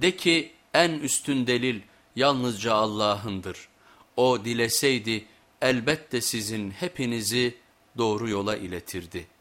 De ki en üstün delil yalnızca Allah'ındır. O dileseydi elbette sizin hepinizi doğru yola iletirdi.''